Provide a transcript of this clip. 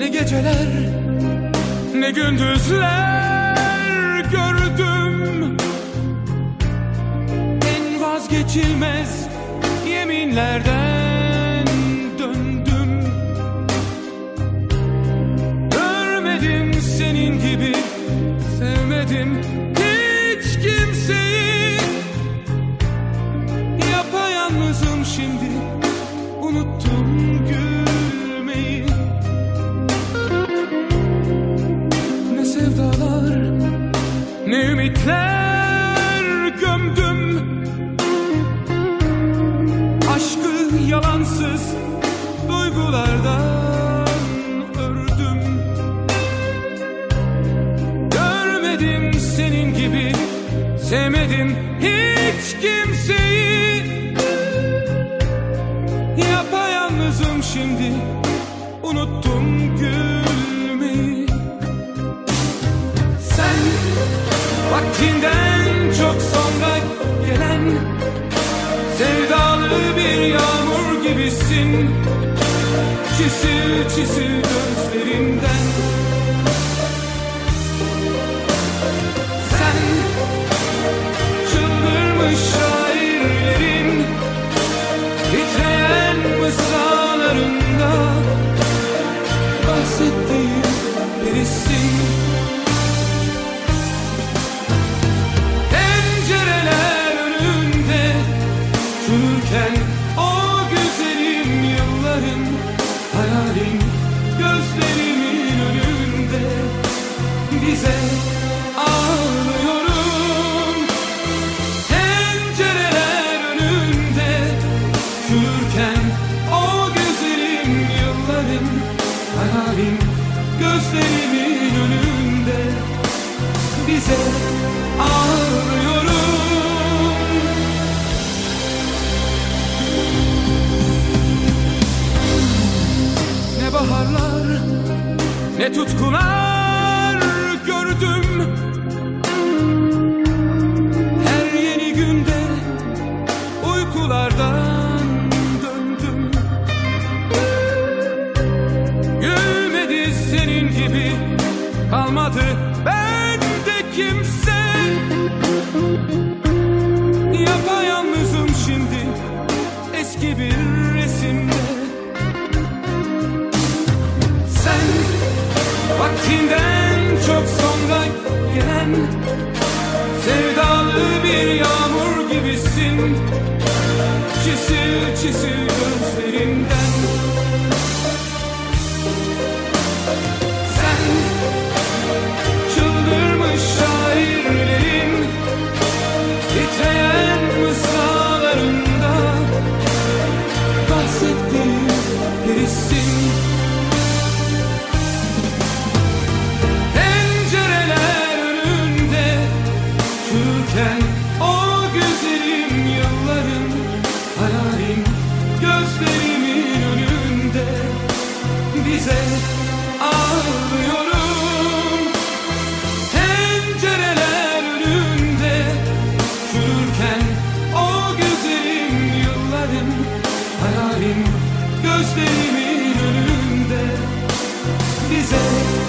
Ne geceler ne gündüzler gördüm. En vazgeçilmez yeminlerden döndüm. Görmedim senin gibi sevmedim hiç kimseyi. Yapayalnızım şimdi unuttum sevmedim hiç kimseyi. Yapayalnızım şimdi. Unuttum gülmeyi. Sen vaktinden çok sonra gelen Sevdalı bir yağmur gibisin. Çisil çisil gözlerinden. Sen çıldırmış şairlerin Titreyen mısralarında Bahsettiğim birisin. Pencereler önünde Çürürken o güzelim yılların Hayalin gözlerimin önünde Bize gözlerimin önünde. Bize ağlıyorum. Ne baharlar ne tutkular kalmadı bende kimse. Yapayalnızım şimdi. Eski bir resimde. Sen vaktinden çok sonra gelen Sevdalı reason